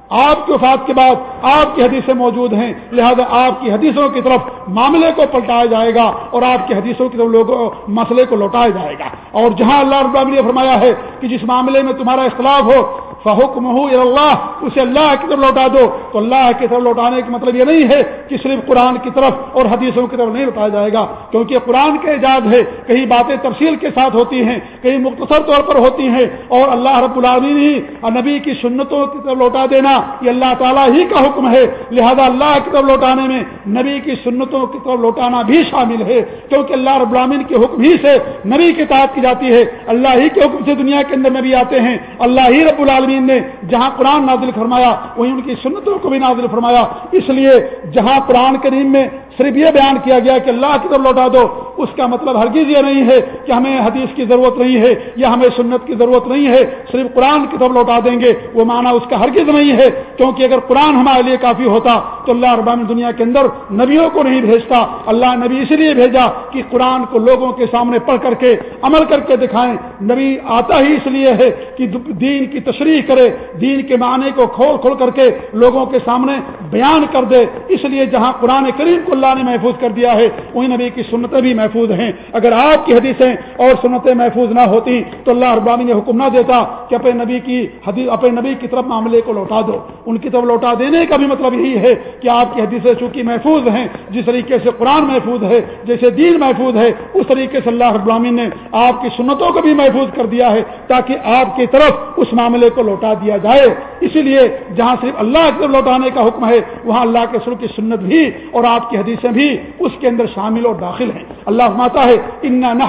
آپ کے وفات کے بعد آپ کی حدیثیں موجود ہیں، لہذا آپ کی حدیثوں کی طرف معاملے کو پلٹایا جائے گا اور آپ کی حدیثوں کی طرف لوگوں، مسئلے کو لوٹایا جائے گا۔ اور جہاں اللہ رب نے فرمایا ہے کہ جس معاملے میں تمہارا اختلاف ہو فحکم اللہ اسے اللہ کی طرف لوٹا دو۔ تو اللہ کی طرف لوٹانے کا مطلب یہ نہیں ہے کہ صرف قرآن کی طرف اور حدیثوں کی طرف نہیں لوٹایا جائے گا، کیونکہ قرآن کا اعجاز ہے، کئی باتیں تفصیل کے ساتھ ہوتی ہیں، کئی مختصر طور پر ہوتی ہیں۔ اور اللہ رب العالمین ہی اور نبی کی سنتوں کی طرف لوٹا دینا یہ اللہ تعالیٰ ہی کا حکم ہے۔ لہذا اللہ کی طرف لوٹانے میں نبی کی سنتوں کی طرف لوٹانا بھی شامل ہے، کیونکہ اللہ رب العالمین کے حکم ہی سے نبی کی تعداد کی جاتی ہے۔ اللہ ہی کے حکم سے دنیا کے اندر نبی آتے ہیں، اللہ ہی رب العالمین نے جہاں قرآن نازل فرمایا، وہیں ان کی سنتوں کو بھی نازل فرمایا۔ اس لیے جہاں قرآن کریم میں صرف یہ بیان کیا گیا کہ اللہ کی طرف لوٹا دو، اس کا مطلب ہرگز یہ نہیں ہے کہ ہمیں حدیث کی ضرورت نہیں ہے یا ہمیں سنت کی ضرورت نہیں ہے، صرف قرآن کی طرف لوٹا دیں گے۔ وہ معنی اس کا ہرگز نہیں ہے، کیونکہ اگر قرآن ہمارے لیے کافی ہوتا تو اللہ ربان دنیا کے اندر نبیوں کو نہیں بھیجتا۔ اللہ نبی اس لیے بھیجا کہ قرآن کو لوگوں کے سامنے پڑھ کر کے، عمل کر کے دکھائیں۔ نبی آتا ہی اس لیے ہے کہ دین کی تشریح کرے، دین کے معنی کو کھول کھول کر کے لوگوں کے سامنے بیان کر دے۔ اس لیے جہاں قرآن کریم کو اللہ نے محفوظ کر دیا ہے وہی نبی کی سنتیں بھی محفوظ ہیں۔ اگر آپ کی حدیثیں اور سنتیں محفوظ نہ ہوتی تو اللہ ابرامی نے حکم نہ دیتا کہ اپنے نبی کی حدیث، اپنے نبی کی طرف معاملے کو لوٹا دو۔ ان کی طرف لوٹا دینے کا بھی مطلب یہی ہے کہ آپ کی حدیثیں چونکہ محفوظ ہیں، جس طریقے سے قرآن محفوظ ہے، جیسے دین محفوظ ہے، اس طریقے سے اللہ ابرامی نے آپ کی سنتوں کو بھی محفوظ کر دیا ہے تاکہ آپ کی طرف اس معاملے کو لوٹا لوٹا دیا جائے۔ اسی لیے جہاں صرف اللہ کی لوٹانے کا حکم ہے، وہاں اللہ کے سر کی سنت بھی اور آپ کی حدیثیں بھی اس کے اندر شامل اور داخل ہیں۔ اللہ ماتا ہے، انا نہ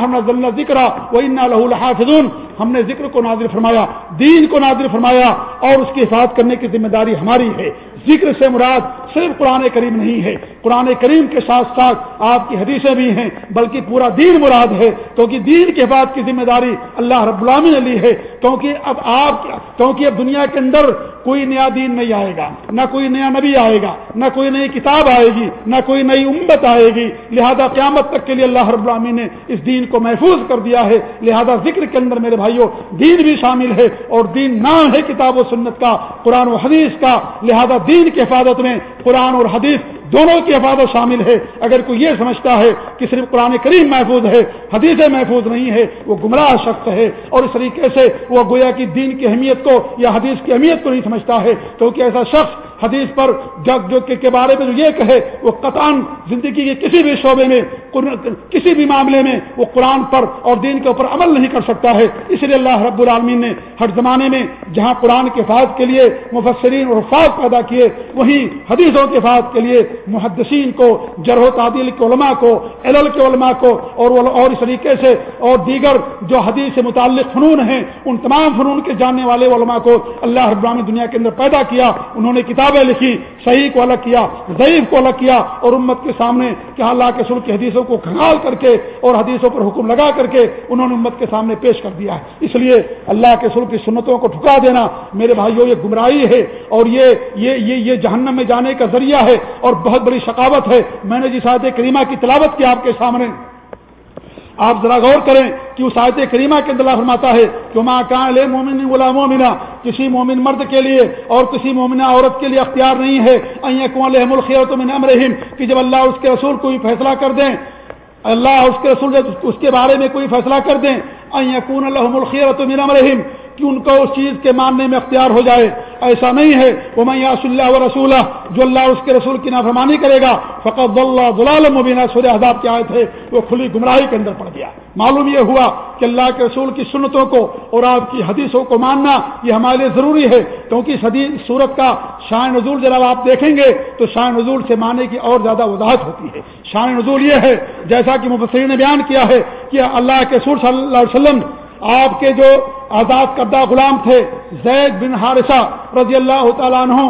ذکر وہ انا لہ الحافظون ہم نے ذکر کو نازل فرمایا، دین کو نازل فرمایا اور اس کی حفاظت کرنے کی ذمہ داری ہماری ہے۔ ذکر سے مراد صرف قرآن کریم نہیں ہے۔ قرآن کریم کے ساتھ ساتھ آپ کی حدیثیں بھی ہیں، بلکہ پورا دین مراد ہے۔ کیونکہ دین کے بعد کی ذمہ داری اللہ رب العامی نے لی ہے۔ کیونکہ اب آپ کیونکہ اب دنیا کے اندر کوئی نیا دین نہیں آئے گا، نہ کوئی نیا نبی آئے گا، نہ کوئی نئی کتاب آئے گی، نہ کوئی نئی امت آئے گی۔ لہذا قیامت تک کے لیے اللہ رب العامی نے اس دین کو محفوظ کر دیا ہے۔ لہذا ذکر کے اندر میرے بھائیوں دین بھی شامل ہے اور دین نام ہے کتاب و سنت کا، قرآن و حدیث کا۔ لہذا دین کی حفاظت میں قرآن اور حدیث دونوں کی حفاظت شامل ہے۔ اگر کوئی یہ سمجھتا ہے کہ صرف قرآن کریم محفوظ ہے حدیث محفوظ نہیں ہے وہ گمراہ شخص ہے۔ اور اس طریقے سے وہ گویا کی دین کی اہمیت کو یا حدیث کی اہمیت کو نہیں سمجھتا ہے کیونکہ ایسا شخص حدیث پر جگ جو کے بارے میں جو یہ کہے، وہ قطان زندگی کے کسی بھی شعبے میں کسی بھی معاملے میں وہ قرآن پر اور دین کے اوپر عمل نہیں کر سکتا ہے۔ اس لیے اللہ رب العالمین نے ہر زمانے میں جہاں قرآن کے حفاظت کے لیے مفسرین اور حفاظ پیدا کیے، وہیں حدیثوں کے حفاظت کے لیے محدثین کو، جرح و تعدیل کے علماء کو، علل کے علماء کو، اور اور اس طریقے سے اور دیگر جو حدیث سے متعلق فنون ہیں، ان تمام فنون کے جاننے والے علماء کو اللہ رب العالمین دنیا کے اندر پیدا کیا۔ انہوں نے کتاب کتابیں لکھی صحیح کو الگ کیا ضعیف کو الگ کیا اور امت کے سامنے کہ اللہ کے سر کی حدیثوں کو کھنگال کر کے اور حدیثوں پر حکم لگا کر کے انہوں نے امت کے سامنے پیش کر دیا ہے۔ اس لیے اللہ کے سر کی سنتوں کو ٹھکا دینا میرے بھائیوں یہ گمراہی ہے اور یہ یہ یہ, یہ جہنم میں جانے کا ذریعہ ہے اور بہت بڑی ثقافت ہے۔ میں نے جس آیت کریمہ کی تلاوت کی آپ کے سامنے۔ آپ ذرا غور کریں کہ اس آیت کریمہ کے اندر فرماتا ہے کہ ماں کہاں لے مومن غلام مومنا کسی مومن مرد کے لیے اور کسی مومنہ عورت کے لیے اختیار نہیں ہے تو میں امرحیم کہ جب اللہ اس کے رسول کوئی فیصلہ کر دیں، اللہ اس کے رسول اس کے بارے میں کوئی فیصلہ کر دیں کون الحم الخیرت من امرحیم کہ ان کو اس چیز کے ماننے میں اختیار ہو جائے۔ ایسا نہیں ہے۔ وہ میں یاس اللہ و رسول جو اللہ اس کے رسول کی نافرمانی کرے گا فقط اللہ ضلال مبینہ سورہ حضاب کے آئے تھے وہ کھلی گمراہی کے اندر پڑ گیا۔ معلوم یہ ہوا کہ اللہ کے رسول کی سنتوں کو اور آپ کی حدیثوں کو ماننا یہ ہمارے لیے ضروری ہے، کیونکہ اس حدیث صورت کا شان نزول جناب آپ دیکھیں گے تو شان نزول سے ماننے کی اور زیادہ وضاحت ہوتی ہے۔ شان نزول یہ ہے، جیسا کہ مبصرین نے بیان کیا ہے کہ اللہ کے رسول صلی اللہ علیہ وسلم، آپ کے جو آزاد کردہ غلام تھے، زید بن حارثہ رضی اللہ تعالیٰ عنہ،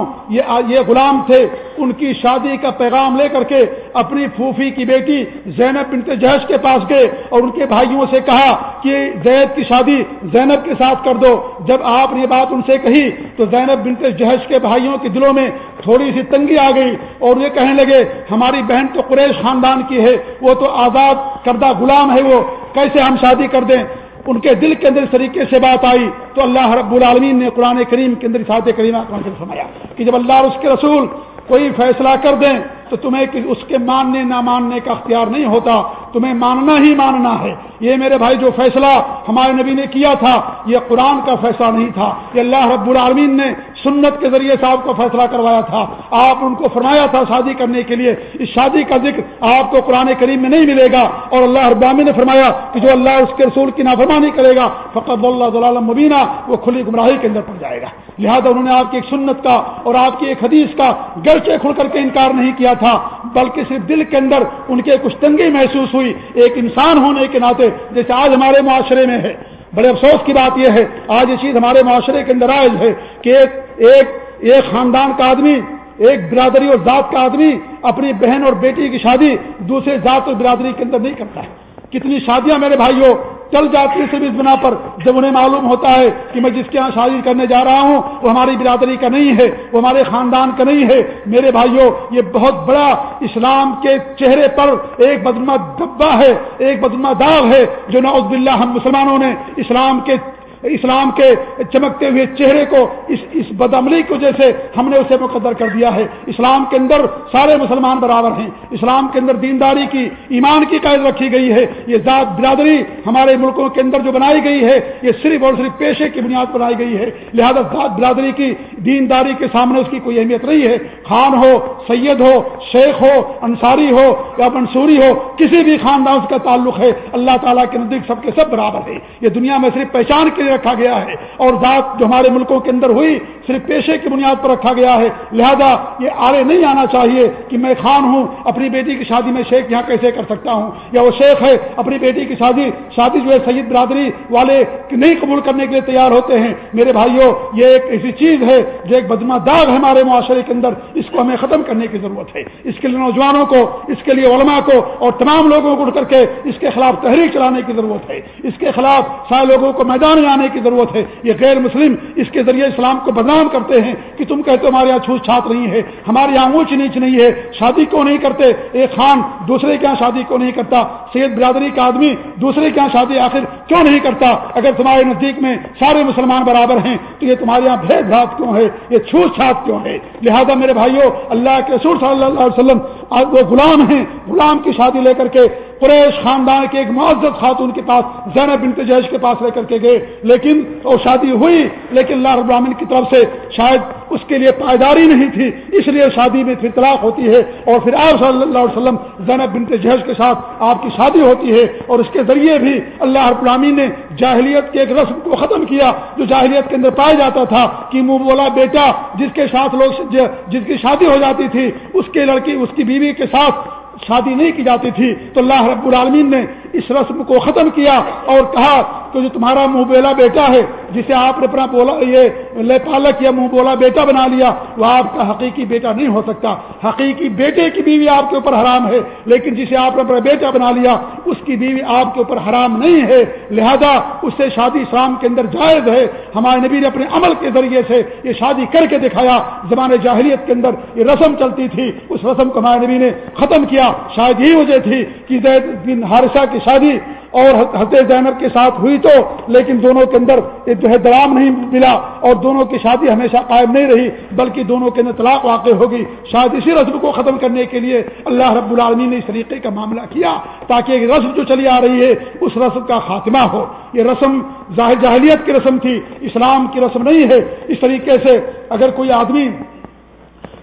یہ غلام تھے۔ ان کی شادی کا پیغام لے کر کے اپنی پھوفی کی بیٹی زینب بنت جہش کے پاس گئے اور ان کے بھائیوں سے کہا کہ زید کی شادی زینب کے ساتھ کر دو۔ جب آپ نے یہ بات ان سے کہی تو زینب بنت جہش کے بھائیوں کے دلوں میں تھوڑی سی تنگی آ گئی اور یہ کہنے لگے، ہماری بہن تو قریش خاندان کی ہے، وہ تو آزاد کردہ غلام ہے وہ، کیسے ہم شادی کر دیں؟ ان کے دل کے اندر اس طریقے سے بات آئی تو اللہ رب العالمین نے قرآن کریم کے اندر سات کریمہ فرمایا کہ جب اللہ اور اس کے رسول کوئی فیصلہ کر دیں تو تمہیں اس کے ماننے نہ ماننے کا اختیار نہیں ہوتا۔ تمہیں ماننا ہی ماننا ہے۔ یہ میرے بھائی جو فیصلہ ہمارے نبی نے کیا تھا، یہ قرآن کا فیصلہ نہیں تھا۔ یہ اللہ رب العالمین نے سنت کے ذریعے سے آپ کو فیصلہ کروایا تھا۔ آپ ان کو فرمایا تھا شادی کرنے کے لیے۔ اس شادی کا ذکر آپ کو قرآن کریم میں نہیں ملے گا۔ اور اللہ رب العالمین نے فرمایا کہ جو اللہ اس کے رسول کی نافرمانی کرے گا، فقط اللہ مبینہ وہ کھلی گمراہی کے اندر پڑ جائے گا۔ لہذا انہوں نے آپ کی ایک سنت کا اور آپ کی ایک حدیث کا گرچے کھل کر کے انکار نہیں کیا تھا، بلکہ صرف دل کے اندر ان کے کچھ تنگی محسوس ہوئی۔ ایک انسان ہونے کے ناطے جیسے آج ہمارے معاشرے میں ہے۔ بڑے افسوس کی بات یہ ہے، آج یہ چیز ہمارے معاشرے کے اندر آئے ہے کہ ایک ایک خاندان کا آدمی، ایک برادری اور ذات کا آدمی اپنی بہن اور بیٹی کی شادی دوسرے ذات اور برادری کے اندر نہیں کرتا ہے۔ کتنی شادیاں میرے بھائیوں چل جاتی ہے صرف اس بنا پر۔ جب انہیں معلوم ہوتا ہے کہ میں جس کے یہاں شادی کرنے جا رہا ہوں، وہ ہماری برادری کا نہیں ہے، وہ ہمارے خاندان کا نہیں ہے۔ میرے بھائیوں یہ بہت بڑا اسلام کے چہرے پر ایک بدنما دبا ہے، ایک بدنما داغ ہے، جو نعوذ باللہ ہم مسلمانوں نے اسلام کے اسلام کے چمکتے ہوئے چہرے کو، اس اس بدعملی کو جیسے ہم نے اسے مقدر کر دیا ہے۔ اسلام کے اندر سارے مسلمان برابر ہیں۔ اسلام کے اندر دینداری کی، ایمان کی قید رکھی گئی ہے۔ یہ ذات برادری ہمارے ملکوں کے اندر جو بنائی گئی ہے، یہ صرف اور صرف پیشے کی بنیاد پر بنائی گئی ہے۔ لہذا ذات برادری کی دینداری کے سامنے اس کی کوئی اہمیت نہیں ہے۔ خان ہو، سید ہو، شیخ ہو، انصاری ہو یا منصوری ہو، کسی بھی خاندان کا تعلق ہے، اللہ تعالیٰ کے نزدیک سب کے سب برابر ہے یہ دنیا میں صرف پہچان کے لیے رکھا گیا ہے اور ذات جو ہمارے ملکوں کے اندر ہوئی صرف پیشے کی بنیاد پر رکھا گیا ہے۔ لہذا یہ آڑے نہیں آنا چاہیے کہ میں خان ہوں، اپنی بیٹی کی شادی میں شیخ یہاں کیسے کر سکتا ہوں؟ یا وہ شیخ ہے، اپنی بیٹی کی شادی شادی جو ہے سید برادری والے نہیں قبول کرنے کے لیے تیار ہوتے ہیں۔ میرے بھائیوں، یہ ایک ایسی چیز ہے جو ایک بدما داغ ہے ہمارے معاشرے کے اندر۔ اس کو ہمیں ختم کرنے کی ضرورت ہے۔ اس کے لیے نوجوانوں کو، اس کے لیے علماء کو اور تمام لوگوں کو اٹھ کر کے اس کے خلاف تحریک چلانے کی ضرورت ہے۔ اس کے خلاف سارے لوگوں کو میدان میں آنے کی ضرورت ہے۔ یہ غیر مسلم اس کے ذریعے اسلام کو بدنام کرتے ہیں کہ تم کہتے ہمارے یہاں چھوٹ چھات نہیں ہے، ہمارے یہاں اونچ نیچ نہیں ہے، شادی کو نہیں کرتے؟ ایک خان دوسرے کے یہاں شادی کو نہیں کرتا؟ سید برادری کا آدمی دوسرے کے یہاں شادی آخر کیوں نہیں کرتا؟ اگر تمہارے نزدیک میں سارے مسلمان برابر ہیں تو یہ تمہارے یہاں بھید بھاؤ کیوں ہے؟ یہ چھوٹ چھات کیوں ہے؟ لہذا میرے بھائیوں اللہ کے رسول صلی اللہ علیہ وسلم وہ غلام ہیں، غلام کی شادی لے کر کے قریش خاندان کے ایک معذت خاتون کے پاس، زینب بنت جہش کے پاس لے کر کے گئے۔ لیکن وہ شادی ہوئی، لیکن اللہ رب العالمین کی طرف سے شاید اس کے لیے پائیداری نہیں تھی، اس لیے شادی میں پھر طلاق ہوتی ہے اور پھر آپ صلی اللہ علیہ وسلم زینب بنت جہش کے ساتھ آپ کی شادی ہوتی ہے اور اس کے ذریعے بھی اللہ رب العالمین نے جاہلیت کے ایک رسم کو ختم کیا، جو جاہلیت کے اندر پایا جاتا تھا کہ منہ بولا بیٹا، جس کے ساتھ لوگ جس کی شادی ہو جاتی تھی، اس کے لڑکی، اس کی بیوی کے ساتھ شادی نہیں کی جاتی تھی، تو اللہ رب العالمین نے اس رسم کو ختم کیا اور کہا کہ جو تمہارا منہ بولا بیٹا ہے، جسے آپ نے اپنا بولا، یہ لے پالک یا منہ بولا بیٹا بنا لیا، وہ آپ کا حقیقی بیٹا نہیں ہو سکتا۔ حقیقی بیٹے کی بیوی آپ کے اوپر حرام ہے، لیکن جسے آپ نے اپنا بیٹا بنا لیا، اس کی بیوی آپ کے اوپر حرام نہیں ہے۔ لہذا اس سے شادی اسلام کے اندر جائز ہے۔ ہمارے نبی نے اپنے عمل کے ذریعے سے یہ شادی کر کے دکھایا۔ زمانے جاہلیت کے اندر یہ رسم چلتی تھی۔ اس رسم کو ہمارے نبی نے ختم کیا۔ شاید یہی وجہ تھی کہ زید بن حارثہ کی شادی اور حضرت زینب کے ساتھ ہوئی تو، لیکن دونوں کے اندر جو ہے درام نہیں ملا اور دونوں کی شادی ہمیشہ قائم نہیں رہی، بلکہ دونوں کے اندر طلاق واقع ہوگی۔ شاید اسی رسم کو ختم کرنے کے لیے اللہ رب العالمین نے اس طریقے کا معاملہ کیا تاکہ ایک رسم جو چلی آ رہی ہے، اس رسم کا خاتمہ ہو۔ یہ رسم ظاہر جاہلیت کی رسم تھی، اسلام کی رسم نہیں ہے۔ اس طریقے سے اگر کوئی آدمی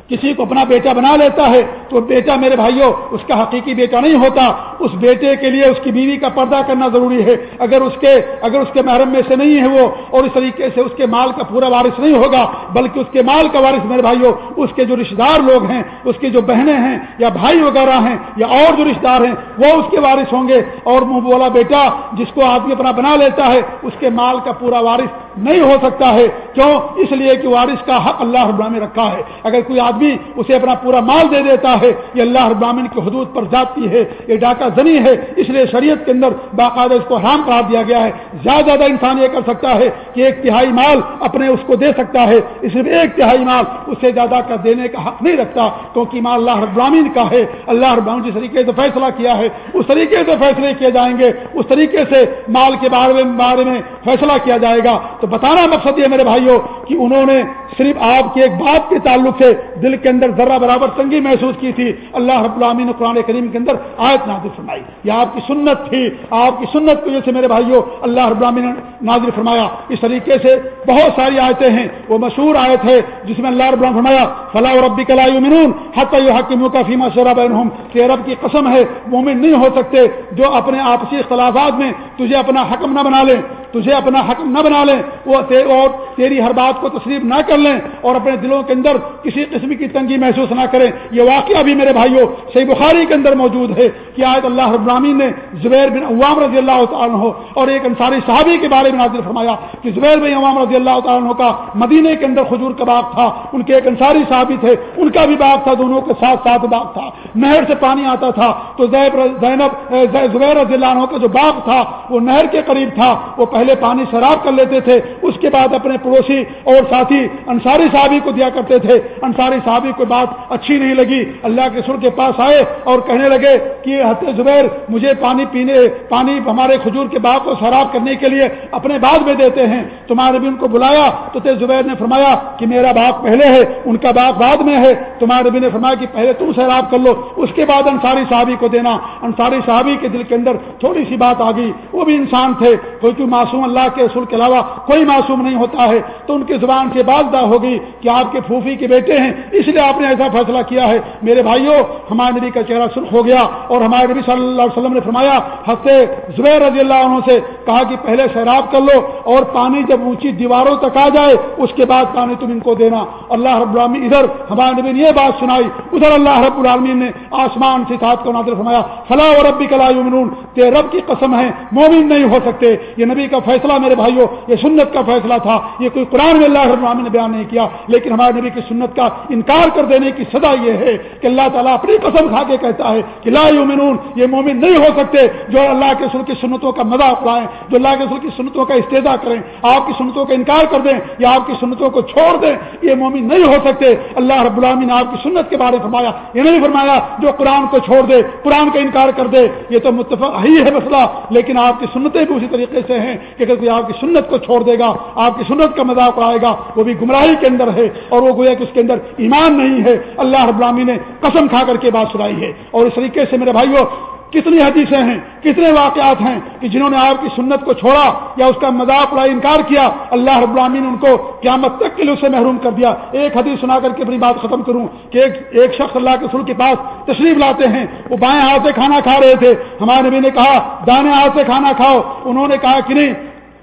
کسی کو اپنا بیٹا بنا لیتا ہے تو بیٹا میرے بھائیوں اس کا حقیقی بیٹا نہیں ہوتا۔ اس بیٹے کے لیے اس کی بیوی کا پردہ کرنا ضروری ہے۔ اگر اس کے اگر اس کے محرم میں سے نہیں ہے وہ، اور اس طریقے سے اس کے مال کا پورا وارث نہیں ہوگا، بلکہ اس کے مال کا وارث میرے بھائیوں اس کے جو رشتے دار لوگ ہیں، اس کی جو بہنیں ہیں، یا بھائی وغیرہ ہیں، یا اور جو رشتے دار ہیں، وہ اس کے وارث ہوں گے۔ اور منہ بولا، بیٹا، جس کو آدمی اپنا بنا لیتا ہے، اس کے مال کا پورا وارث نہیں ہو سکتا ہے۔ کیوں؟ اس لیے کہ وارث کا حق اللہ ابراہمی رکھا ہے۔ اگر کوئی آدمی اسے اپنا پورا مال دے دیتا ہے ہے یہ اللہ ابراہین کی حدود پر جاتی ہے، یہ ڈاکہ زنی ہے، اس لیے شریعت کے اندر باقاعدہ اس کو حرام قرار دیا گیا ہے۔ زیادہ زیادہ انسان یہ کر سکتا ہے کہ ایک تہائی مال اپنے اس کو دے سکتا ہے، اس لیے ایک تہائی مال اسے زیادہ کا دینے کا حق نہیں رکھتا، کیونکہ مال اللہ ابراہین کا ہے۔ اللہ ابراہین جس طریقے سے فیصلہ کیا ہے، اس طریقے سے فیصلے کیے جائیں گے۔ اس طریقے سے مال کے بارے میں بارے میں فیصلہ کیا جائے گا تو بتانا مقصد یہ میرے بھائیوں کہ انہوں نے صرف آپ کے ایک بات کے تعلق سے دل کے اندر ذرہ برابر تنگی محسوس کی تھی۔ اللہ رب العالمین نے قرآن کریم کے اندر آیت نازل فرمائی۔ یہ آپ کی سنت تھی۔ آپ کی سنت کی وجہ سے میرے بھائیوں اللہ رب العالمین نے نازل فرمایا۔ اس طریقے سے بہت ساری آیتیں ہیں۔ وہ مشہور آیت ہے جس میں اللہ رب العالمین فرمایا فلاح ربی کلا منون حتی حکیموں کا فیما شرا بینہم کہ رب کی قسم ہے، مومن نہیں ہو سکتے جو اپنے آپسی اختلافات میں تجھے اپنا حکم نہ بنا لیں تجھے اسے اپنا حکم نہ بنا لیں، وہ اور تیری ہر بات کو تسلیم نہ کر لیں اور اپنے دلوں کے اندر کسی قسم کی تنگی محسوس نہ کریں۔ یہ واقعہ بھی میرے بھائیوں صحیح بخاری کے اندر موجود ہے کہ آیت اللہ ابراہین نے زبیر بن عوام رضی اللہ تعالیٰ اور ایک انصاری صحابی کے بارے میں نازل فرمایا کہ زبیر بن عوام رضی اللہ تعالیٰ کا مدینے کے اندر کھجور کا باغ تھا۔ ان کے ایک انصاری صحابی تھے، ان کا بھی باغ تھا، دونوں کے ساتھ ساتھ باغ تھا۔ نہر سے پانی آتا تھا۔ تو زینب زبیر رضی اللہ عنہ کا جو باغ تھا، وہ نہر کے قریب تھا۔ وہ پہلے پانی شراب کر لیتے تھے، اس کے بعد اپنے پڑوسی اور ساتھی انصاری صحابی کو دیا کرتے تھے۔ انصاری صحابی کو بات اچھی نہیں لگی۔ اللہ کے سر کے پاس آئے اور کہنے لگے کہ زبیر، مجھے پانی پینے، پانی ہمارے کھجور کے باغ کو شراب کرنے کے لیے اپنے بعد میں دیتے ہیں۔ تمہارے بھی ان کو بلایا۔ تو تے زبیر نے فرمایا کہ میرا باغ پہلے ہے، ان کا باغ بعد میں ہے۔ تمہارے بھی نے فرمایا کہ پہلے تم سیراب کر لو۔ اس کے بعد انصاری صحابی کو دینا۔ انصاری صحابی کے دل کے اندر تھوڑی سی بات آ گئی۔ وہ بھی انسان تھے، کوئی کوئی معصوم اللہ کے رسول کے علاوہ کوئی معصوم نہیں ہوتا ہے۔ تو ان کی زبان سے بات دا ہوگی کہ آپ کے پھوفی کے بیٹے ہیں، اس لیے آپ نے ایسا فیصلہ کیا ہے۔ میرے بھائیوں ہمارے نبی کا چہرہ سرخ ہو گیا اور ہمارے نبی صلی اللہ علیہ وسلم نے فرمایا ہفتے زبیر رضی اللہ عنہ سے کہا کہ پہلے شراب کر لو اور پانی جب اونچی دیواروں تک آ جائے، اس کے بعد پانی تم ان کو دینا۔ اللہ رب العالمین ادھر ہمارے نبی نے یہ بات سنائی۔ ادھر اللہ رب العالمین نے آسمان سے ساتھ کو نادر فرمایا فلاح و ربی کلا تے رب کی قسم ہے، مومن نہیں ہو سکتے۔ یہ نبی کا فیصلہ میرے بھائیوں یہ سنت کا فیصلہ تھا، یہ کوئی قرآن میں اللہ العالمین نے بیان نہیں کیا، لیکن ہمارے نبی کی سنت کا انکار کر دینے کی سزا یہ ہے کہ اللہ تعالیٰ اپنی قسم کھا کے کہتا ہے کہ لا یومنون یہ مومن نہیں ہو سکتے جو اللہ کے سر کی سنتوں کا مذاق اڑائیں، جو اللہ کے سر کی سنتوں کا استدا کریں۔ آپ کی سنتوں کا انکار کر دیں یا آپ کی سنتوں کو چھوڑ دیں، یہ مومن نہیں ہو سکتے۔ اللہ رب العالمین نے آپ کی سنت کے بارے فرمایا، یہ نہیں فرمایا جو قرآن کو چھوڑ دے، قرآن کا انکار کر دے۔ یہ تو متفق ہی ہے مسئلہ، لیکن آپ کی سنتیں بھی اسی طریقے سے ہیں کہ اگر کوئی آپ کی سنت کو چھوڑ دے گا، آپ کی سنت کا مذاق اڑائے گا، وہ بھی گمراہی کے اندر ہے اور وہ گویا کہ اس کے اندر ایمان نہیں ہے۔ اللہ رب العالمین نے قسم کھا کر کے بات سنائی ہے۔ اور اس طریقے سے میرے بھائیوں کتنی حدیثیں ہیں، کتنے واقعات ہیں کہ جنہوں نے آپ کی سنت کو چھوڑا یا اس کا مذاق اڑا انکار کیا، اللہ رب العالمین ان کو قیامت تک کے لیے اسے محروم کر دیا۔ ایک حدیث سنا کر کے اپنی بات ختم کروں کہ ایک ایک شخص اللہ کے سر کے پاس تشریف لاتے ہیں۔ وہ بائیں ہاتھ سے کھانا کھا رہے تھے۔ ہمارے نبی نے کہا دائیں ہاتھ سے کھانا کھاؤ۔ انہوں نے کہا کہ نہیں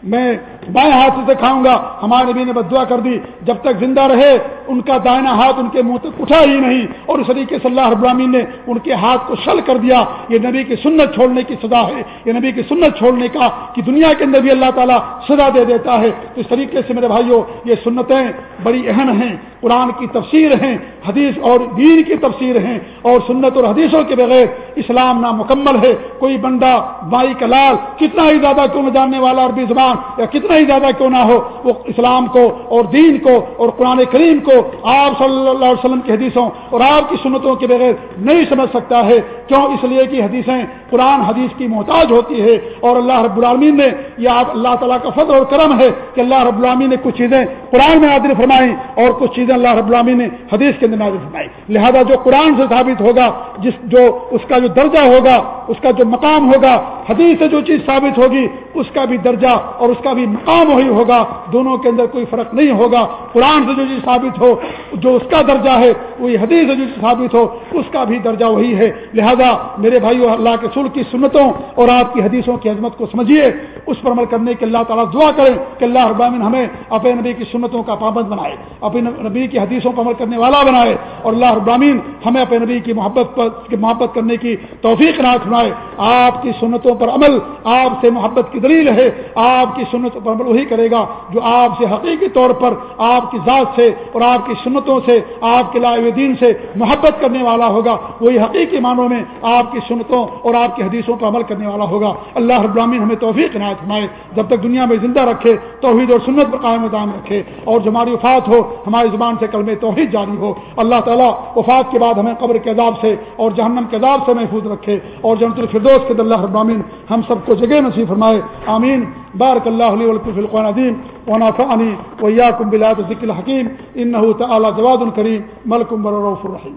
میں بائیں ہاتھ سے کھاؤں گا۔ ہمارے نبی نے بدعا کر دی، جب تک زندہ رہے، ان کا دائنا ہاتھ ان کے منہ تک اٹھا ہی نہیں۔ اور اس طریقے سے اللہ ابراہین نے ان کے ہاتھ کو شل کر دیا۔ یہ نبی کی سنت چھوڑنے کی سزا ہے۔ یہ نبی کی سنت چھوڑنے کا کہ دنیا کے اندر بھی اللہ تعالیٰ سزا دے دیتا ہے۔ اس طریقے سے میرے بھائیوں یہ سنتیں بڑی اہم ہیں۔ قرآن کی تفسیر ہیں، حدیث اور دین کی تفسیر ہیں۔ اور سنت اور حدیثوں کے بغیر اسلام نامکمل ہے، کوئی بندہ بائی کا لال کتنا ہی زیادہ کیوں نہ جاننے والا عربی زبان یا کتنا ہی زیادہ کیوں نہ ہو، وہ اسلام کو اور دین کو اور قرآن کریم کو آپ صلی اللہ علیہ وسلم کی حدیثوں اور آپ کی سنتوں کے بغیر نہیں سمجھ سکتا ہے۔ کیوں؟ اس لیے کہ حدیثیں قرآن حدیث کی محتاج ہوتی ہے اور اللہ رب العالمین نے یہ اللہ تعالیٰ کا فضل اور کرم ہے کہ اللہ رب العالمین نے کچھ چیزیں قرآن میں نادر فرمائی اور کچھ چیزیں اللہ رب العالمین نے حدیث کے اندر نادر فرمائی لہذا جو قرآن سے ثابت ہوگا، جس جو اس کا جو درجہ ہوگا، اس کا جو مقام ہوگا، حدیث سے جو چیز ثابت ہوگی، اس کا بھی درجہ اور اس کا بھی مقام وہی ہوگا، دونوں کے اندر کوئی فرق نہیں ہوگا۔ قرآن سے جو چیز ثابت ہو، جو اس کا درجہ ہے، وہی حدیث سے جو چیز ثابت ہو، اس کا بھی درجہ وہی ہے۔ لہذا میرے بھائیو، اللہ کے سل کی سنتوں اور آپ کی حدیثوں کی عظمت کو سمجھیے۔ اس پر عمل کرنے کے اللہ تعالیٰ دعا کریں کہ اللہ ابامن ہمیں اپنے نبی کی سنتوں کا پابند بنائے، اپنے نبی کی حدیثوں پر عمل کرنے والا بنائے اور اللہ ابامین ہمیں اپنے نبی کی محبت پر محبت کرنے کی توفیق نہ سنائے آپ کی سنتوں پر عمل آپ سے محبت کی دلیل ہے۔ آپ کی سنتوں پر عمل وہی کرے گا جو آپ سے حقیقی طور پر آپ کی ذات سے اور آپ کی سنتوں سے، آپ کے لائے دین سے محبت کرنے والا ہوگا۔ وہی حقیقی معنوں میں آپ کی سنتوں اور آپ کی حدیثوں پر عمل کرنے والا ہوگا۔ اللہ رب العالمین ہمیں توفیق عنایت فرمائے۔ جب تک دنیا میں زندہ رکھے، توحید اور سنت پر قائم دام رکھے۔ اور جو ہماری وفات ہو، ہماری زبان سے کلمے توحید جاری ہو۔ اللہ تعالیٰ وفات کے بعد ہمیں قبر کے عذاب سے اور جہنم کے عذاب سے محفوظ رکھے اور جنت الفردوس کے اللہ ابامین ہم سب کو جگہ نصیب فرمائے. آمین. بارک اللہ علیہ ولکف القان عدیم ونافعنی ویاکم بلاد ذکر الحکیم. انہو تعالی جواد الکریم ملکم برروف الرحیم.